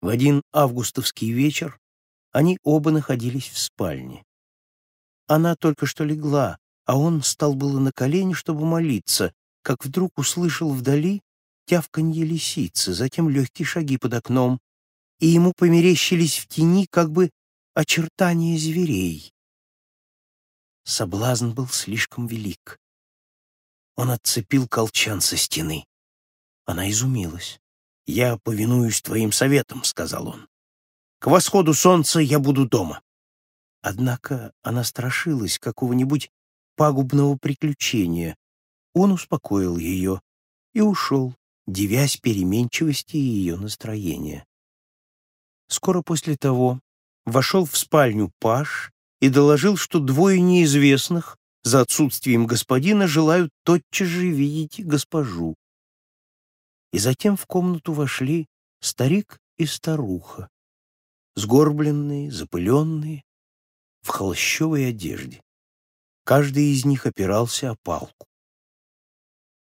В один августовский вечер они оба находились в спальне. Она только что легла, а он стал было на колени, чтобы молиться, как вдруг услышал вдали тявканье лисицы, затем легкие шаги под окном, и ему померещились в тени как бы очертания зверей. Соблазн был слишком велик. Он отцепил колчан со стены. Она изумилась. «Я повинуюсь твоим советам», — сказал он. «К восходу солнца я буду дома». Однако она страшилась какого-нибудь пагубного приключения. Он успокоил ее и ушел, девясь переменчивости ее настроения. Скоро после того вошел в спальню Паш и доложил, что двое неизвестных за отсутствием господина желают тотчас же видеть госпожу. И затем в комнату вошли старик и старуха, сгорбленные, запыленные, в холщовой одежде. Каждый из них опирался о палку.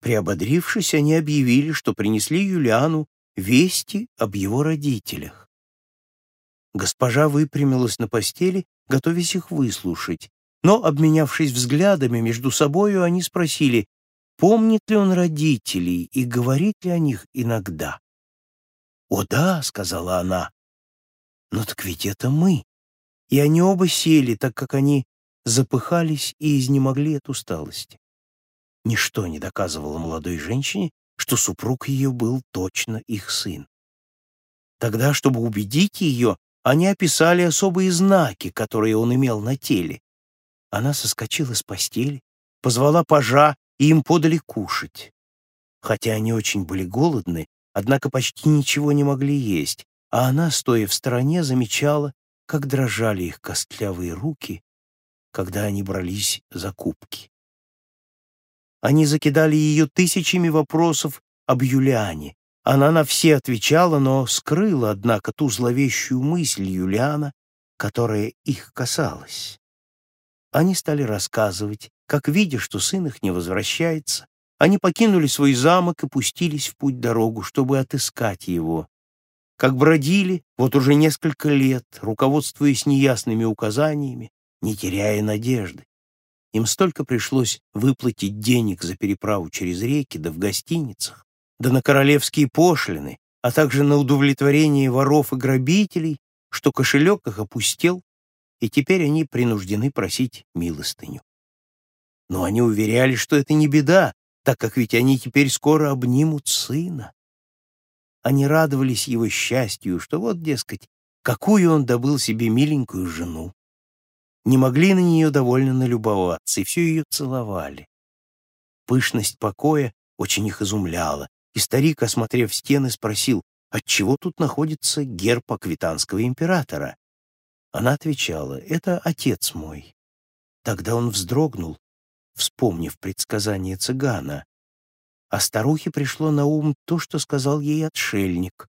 Приободрившись, они объявили, что принесли Юлиану вести об его родителях. Госпожа выпрямилась на постели, готовясь их выслушать, но, обменявшись взглядами между собою, они спросили, помнит ли он родителей и говорит ли о них иногда. «О да», — сказала она, — «но так ведь это мы». И они оба сели, так как они запыхались и изнемогли от усталости. Ничто не доказывало молодой женщине, что супруг ее был точно их сын. Тогда, чтобы убедить ее, они описали особые знаки, которые он имел на теле. Она соскочила с постели, позвала пажа, и им подали кушать. Хотя они очень были голодны, однако почти ничего не могли есть, а она, стоя в стороне, замечала, как дрожали их костлявые руки, когда они брались за кубки. Они закидали ее тысячами вопросов об Юлиане. Она на все отвечала, но скрыла, однако, ту зловещую мысль Юлиана, которая их касалась. Они стали рассказывать, как, видя, что сын их не возвращается, они покинули свой замок и пустились в путь-дорогу, чтобы отыскать его. Как бродили вот уже несколько лет, руководствуясь неясными указаниями, не теряя надежды. Им столько пришлось выплатить денег за переправу через реки, да в гостиницах, да на королевские пошлины, а также на удовлетворение воров и грабителей, что кошелек их опустел, и теперь они принуждены просить милостыню. Но они уверяли, что это не беда, так как ведь они теперь скоро обнимут сына. Они радовались его счастью, что вот, дескать, какую он добыл себе миленькую жену не могли на нее довольно налюбоваться, и все ее целовали. Пышность покоя очень их изумляла, и старик, осмотрев стены, спросил, отчего тут находится герб аквитанского императора. Она отвечала, это отец мой. Тогда он вздрогнул, вспомнив предсказание цыгана, а старухе пришло на ум то, что сказал ей отшельник.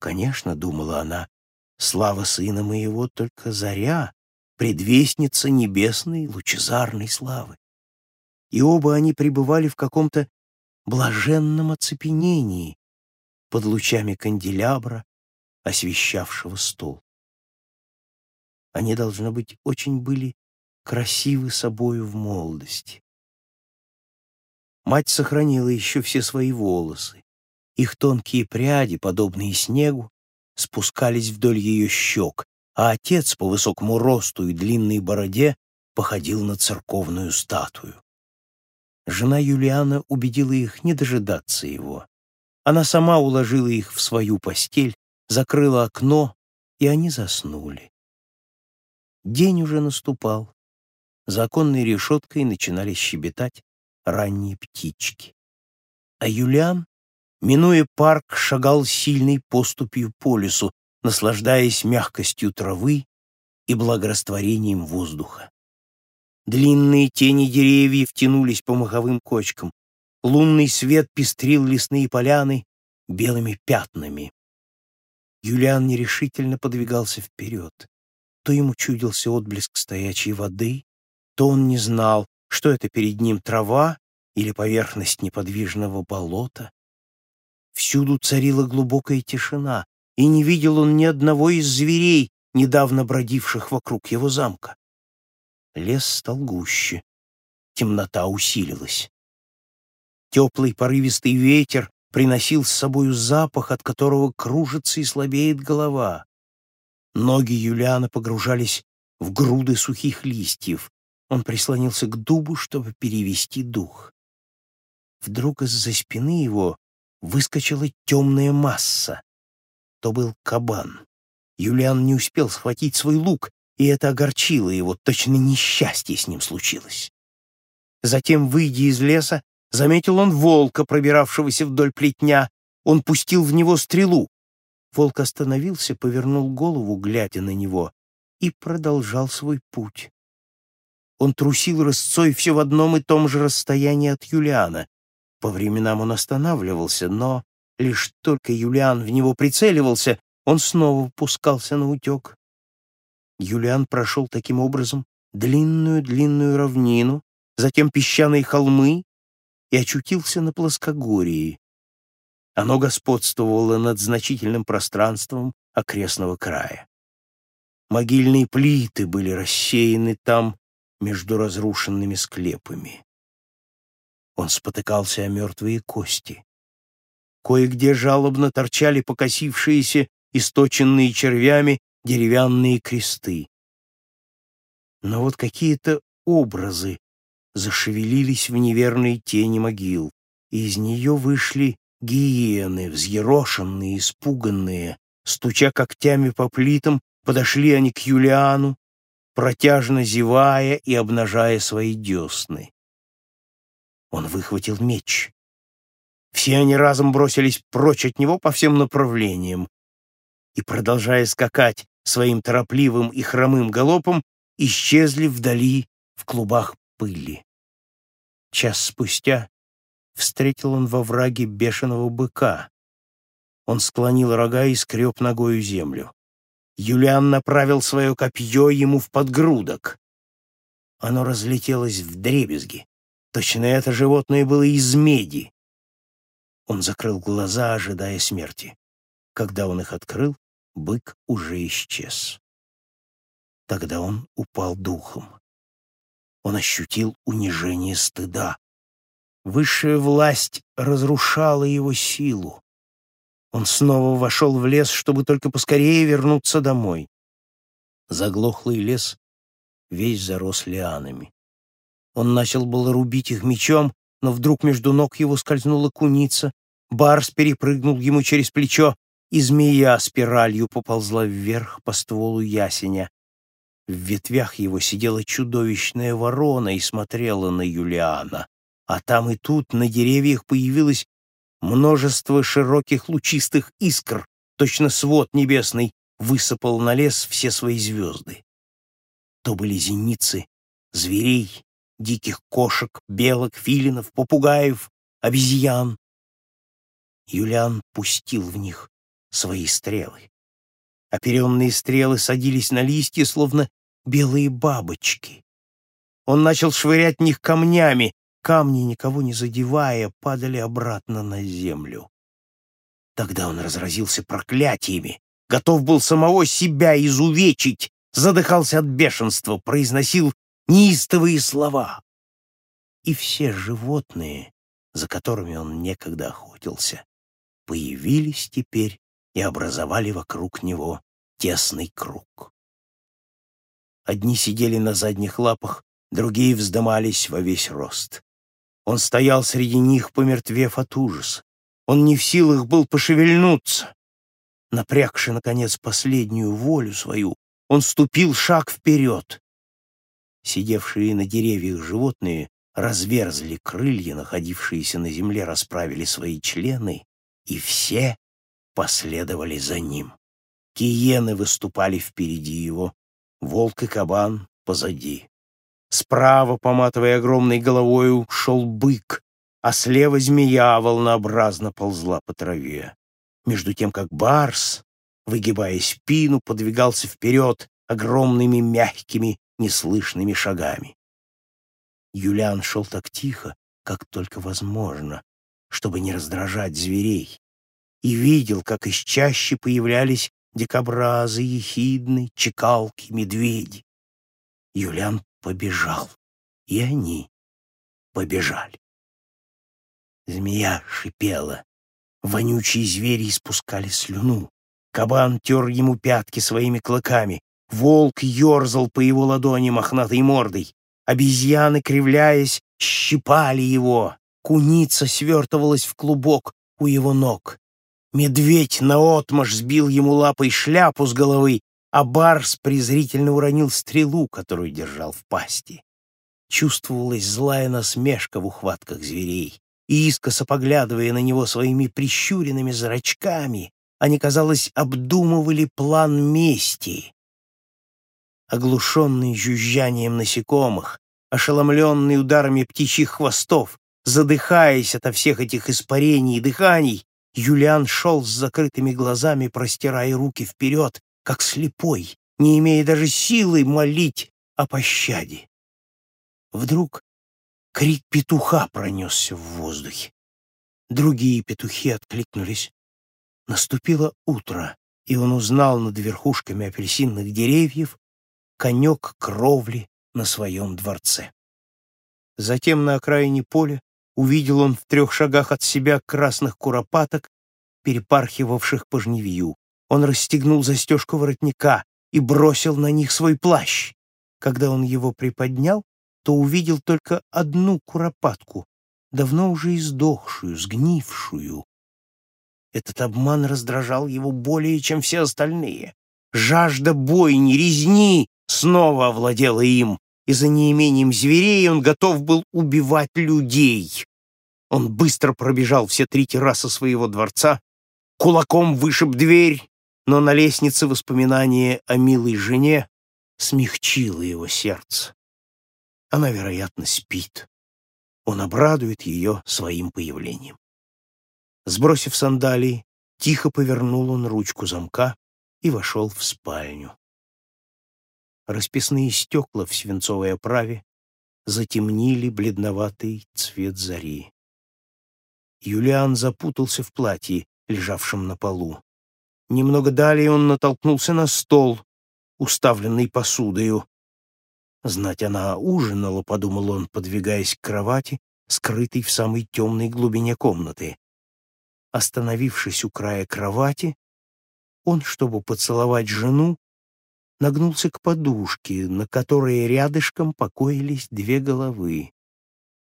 Конечно, думала она, слава сына моего только заря, предвестница небесной лучезарной славы. И оба они пребывали в каком-то блаженном оцепенении под лучами канделябра, освещавшего стол. Они, должно быть, очень были красивы собою в молодости. Мать сохранила еще все свои волосы. Их тонкие пряди, подобные снегу, спускались вдоль ее щек, а отец по высокому росту и длинной бороде походил на церковную статую. Жена Юлиана убедила их не дожидаться его. Она сама уложила их в свою постель, закрыла окно, и они заснули. День уже наступал. За оконной решеткой начинали щебетать ранние птички. А Юлиан, минуя парк, шагал сильной поступью по лесу, наслаждаясь мягкостью травы и благорастворением воздуха. Длинные тени деревьев тянулись по маховым кочкам. Лунный свет пестрил лесные поляны белыми пятнами. Юлиан нерешительно подвигался вперед. То ему чудился отблеск стоячей воды, то он не знал, что это перед ним трава или поверхность неподвижного болота. Всюду царила глубокая тишина, и не видел он ни одного из зверей, недавно бродивших вокруг его замка. Лес стал гуще, темнота усилилась. Теплый порывистый ветер приносил с собою запах, от которого кружится и слабеет голова. Ноги Юлиана погружались в груды сухих листьев. Он прислонился к дубу, чтобы перевести дух. Вдруг из-за спины его выскочила темная масса. То был кабан. Юлиан не успел схватить свой лук, и это огорчило его, точно несчастье с ним случилось. Затем, выйдя из леса, заметил он волка, пробиравшегося вдоль плетня. Он пустил в него стрелу. Волк остановился, повернул голову, глядя на него, и продолжал свой путь. Он трусил рысцой все в одном и том же расстоянии от Юлиана. По временам он останавливался, но лишь только Юлиан в него прицеливался, он снова пускался на утек. Юлиан прошел таким образом длинную-длинную равнину, затем песчаные холмы и очутился на плоскогорье. Оно господствовало над значительным пространством окрестного края. Могильные плиты были рассеяны там между разрушенными склепами. Он спотыкался о мертвые кости. Кое-где жалобно торчали покосившиеся, источенные червями, деревянные кресты. Но вот какие-то образы зашевелились в неверной тени могил, и из нее вышли гиены, взъерошенные, испуганные, стуча когтями по плитам, подошли они к Юлиану, протяжно зевая и обнажая свои десны. Он выхватил меч. Все они разом бросились прочь от него по всем направлениям и, продолжая скакать своим торопливым и хромым галопом, исчезли вдали в клубах пыли. Час спустя встретил он во враге бешеного быка. Он склонил рога и скреб ногою землю. Юлиан направил свое копье ему в подгрудок. Оно разлетелось в дребезги. Точно это животное было из меди. Он закрыл глаза, ожидая смерти. Когда он их открыл, бык уже исчез. Тогда он упал духом он ощутил унижение стыда. Высшая власть разрушала его силу. Он снова вошел в лес, чтобы только поскорее вернуться домой. Заглохлый лес весь зарос лианами. Он начал было рубить их мечом, но вдруг между ног его скользнула куница, барс перепрыгнул ему через плечо, и змея спиралью поползла вверх по стволу ясеня. В ветвях его сидела чудовищная ворона и смотрела на Юлиана, а там и тут на деревьях появилось множество широких лучистых искр, точно свод небесный высыпал на лес все свои звезды. То были зеницы, зверей, диких кошек, белок, филинов, попугаев, обезьян. Юлиан пустил в них свои стрелы. Оперенные стрелы садились на листья, словно белые бабочки. Он начал швырять в них камнями. Камни, никого не задевая, падали обратно на землю. Тогда он разразился проклятиями, готов был самого себя изувечить, задыхался от бешенства, произносил неистовые слова. И все животные, за которыми он некогда охотился, появились теперь и образовали вокруг него тесный круг. Одни сидели на задних лапах, другие вздымались во весь рост. Он стоял среди них, помертвев от ужаса. Он не в силах был пошевельнуться. Напрягши, наконец, последнюю волю свою, он ступил шаг вперед. Сидевшие на деревьях животные разверзли крылья, находившиеся на земле, расправили свои члены, и все последовали за ним. Киены выступали впереди его, волк и кабан позади. Справа, поматывая огромной головою, шел бык, а слева змея волнообразно ползла по траве. Между тем, как барс, выгибая спину, подвигался вперед огромными мягкими неслышными шагами. Юлиан шел так тихо, как только возможно, чтобы не раздражать зверей, и видел, как из чащи появлялись дикобразы, ехидны, чекалки, медведи. Юлиан побежал, и они побежали. Змея шипела, вонючие звери испускали слюну. Кабан тер ему пятки своими клыками, волк ерзал по его ладони мохнатой мордой, обезьяны, кривляясь, щипали его, куница свертывалась в клубок у его ног. Медведь наотмашь сбил ему лапой шляпу с головы, а барс презрительно уронил стрелу, которую держал в пасти. Чувствовалась злая насмешка в ухватках зверей, и искоса поглядывая на него своими прищуренными зрачками, они, казалось, обдумывали план мести. Оглушенный жужжанием насекомых, ошеломленный ударами птичьих хвостов, задыхаясь ото всех этих испарений и дыханий, Юлиан шел с закрытыми глазами, простирая руки вперед, как слепой, не имея даже силы молить о пощаде. Вдруг крик петуха пронесся в воздухе. Другие петухи откликнулись. Наступило утро, и он узнал над верхушками апельсинных деревьев конек кровли на своем дворце. Затем на окраине поля увидел он в трех шагах от себя красных куропаток, перепархивавших по жневью. Он расстегнул застежку воротника и бросил на них свой плащ. Когда он его приподнял, то увидел только одну куропатку, давно уже издохшую, сгнившую. Этот обман раздражал его более, чем все остальные. Жажда бойни, резни снова овладела им, и за неимением зверей он готов был убивать людей. Он быстро пробежал все три террасы своего дворца, кулаком вышиб дверь, но на лестнице воспоминание о милой жене смягчило его сердце. Она, вероятно, спит. Он обрадует ее своим появлением. Сбросив сандалии, тихо повернул он ручку замка и вошел в спальню. Расписные стекла в свинцовой оправе затемнили бледноватый цвет зари. Юлиан запутался в платье, лежавшем на полу. Немного далее он натолкнулся на стол, уставленный посудою. Знать она ужинала, подумал он, подвигаясь к кровати, скрытой в самой темной глубине комнаты. Остановившись у края кровати, он, чтобы поцеловать жену, нагнулся к подушке, на которой рядышком покоились две головы.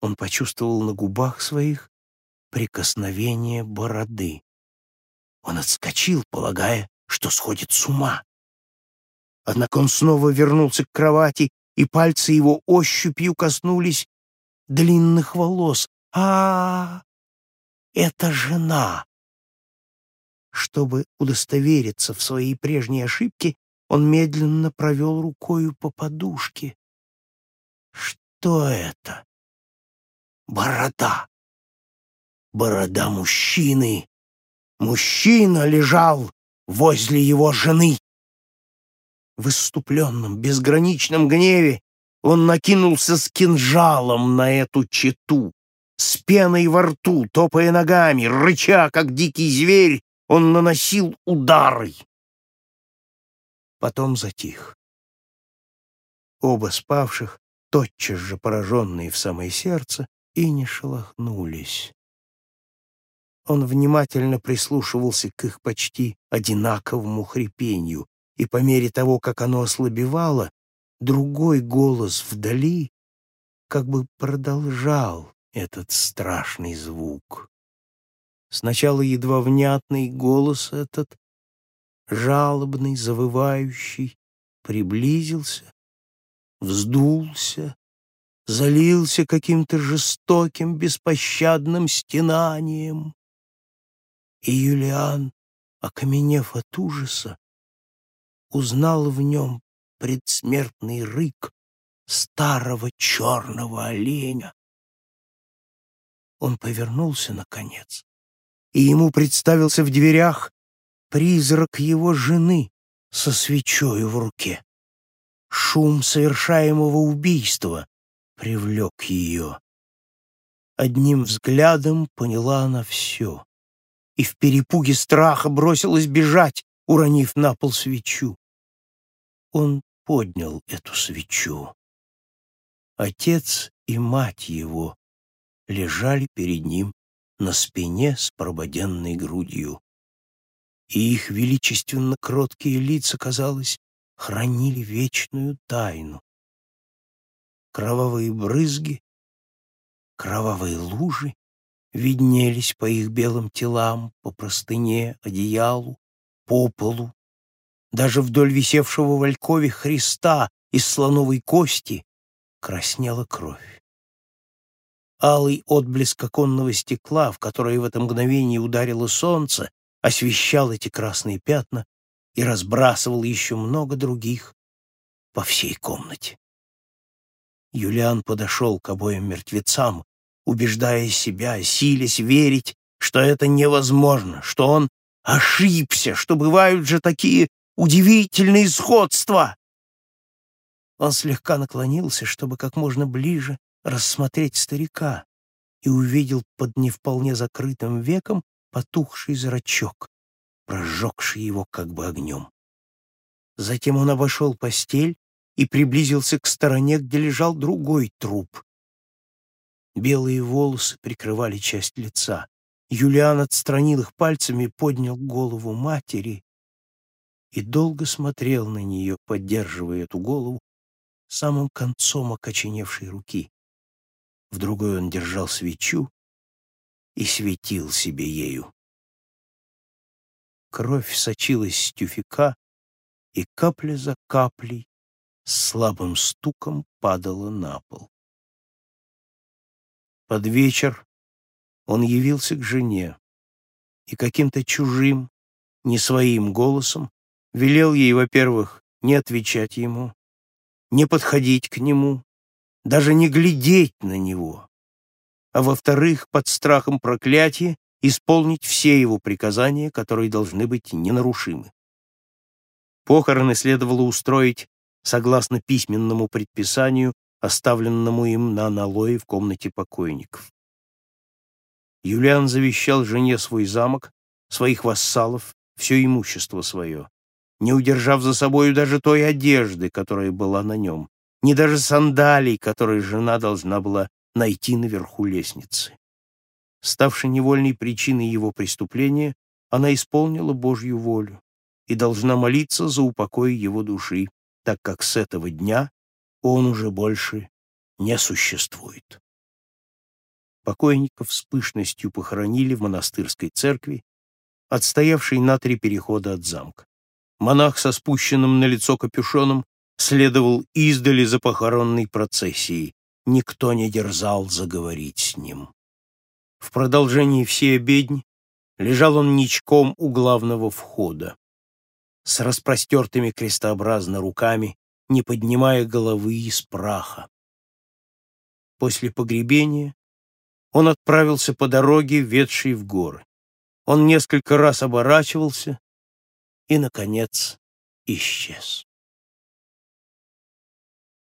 Он почувствовал на губах своих прикосновение бороды. Он отскочил, полагая, что сходит с ума. Однако он снова вернулся к кровати, и пальцы его ощупью коснулись длинных волос. а, -а, -а Это жена! Чтобы удостовериться в своей прежней ошибке, он медленно провел рукою по подушке. Что это? Борода. Борода мужчины. Мужчина лежал возле его жены. В иступленном, безграничном гневе он накинулся с кинжалом на эту чету. С пеной во рту, топая ногами, рыча, как дикий зверь, он наносил удары потом затих. Оба спавших, тотчас же пораженные в самое сердце, и не шелохнулись. Он внимательно прислушивался к их почти одинаковому хрипению, и по мере того, как оно ослабевало, другой голос вдали как бы продолжал этот страшный звук. Сначала едва внятный голос этот жалобный, завывающий, приблизился, вздулся, залился каким-то жестоким, беспощадным стенанием. И Юлиан, окаменев от ужаса, узнал в нем предсмертный рык старого черного оленя. Он повернулся, наконец, и ему представился в дверях призрак его жены со свечой в руке. Шум совершаемого убийства привлек ее. Одним взглядом поняла она все. И в перепуге страха бросилась бежать, уронив на пол свечу. Он поднял эту свечу. Отец и мать его лежали перед ним на спине с прободенной грудью. И их величественно кроткие лица, казалось, хранили вечную тайну. Кровавые брызги, кровавые лужи виднелись по их белым телам, по простыне, одеялу, по полу. Даже вдоль висевшего в алькове Христа из слоновой кости краснела кровь. Алый отблеск оконного стекла, в которое в это мгновение ударило солнце, освещал эти красные пятна и разбрасывал еще много других по всей комнате. Юлиан подошел к обоим мертвецам, убеждая себя, силясь верить, что это невозможно, что он ошибся, что бывают же такие удивительные сходства. Он слегка наклонился, чтобы как можно ближе рассмотреть старика, и увидел под не вполне закрытым веком потухший зрачок, прожегший его как бы огнем. Затем он обошел постель и приблизился к стороне, где лежал другой труп. Белые волосы прикрывали часть лица. Юлиан отстранил их пальцами, поднял голову матери и долго смотрел на нее, поддерживая эту голову самым концом окоченевшей руки. В другой он держал свечу и светил себе ею. Кровь сочилась с тюфяка, и капля за каплей с слабым стуком падала на пол. Под вечер он явился к жене и каким-то чужим, не своим голосом велел ей, во-первых, не отвечать ему, не подходить к нему, даже не глядеть на него, а во-вторых, под страхом проклятия исполнить все его приказания, которые должны быть ненарушимы. Похороны следовало устроить согласно письменному предписанию оставленному им на аналое в комнате покойников. Юлиан завещал жене свой замок, своих вассалов, все имущество свое, не удержав за собою даже той одежды, которая была на нем, ни даже сандалий, которые жена должна была найти наверху лестницы. Ставшей невольной причиной его преступления, она исполнила Божью волю и должна молиться за упокой его души, так как с этого дня он уже больше не существует. Покойников с пышностью похоронили в монастырской церкви, отстоявшей на три перехода от замка. Монах со спущенным на лицо капюшоном следовал издали за похоронной процессией. Никто не дерзал заговорить с ним. В продолжении всей обедни лежал он ничком у главного входа. С распростертыми крестообразно руками не поднимая головы из праха. После погребения он отправился по дороге, ведшей в горы. Он несколько раз оборачивался и, наконец, исчез.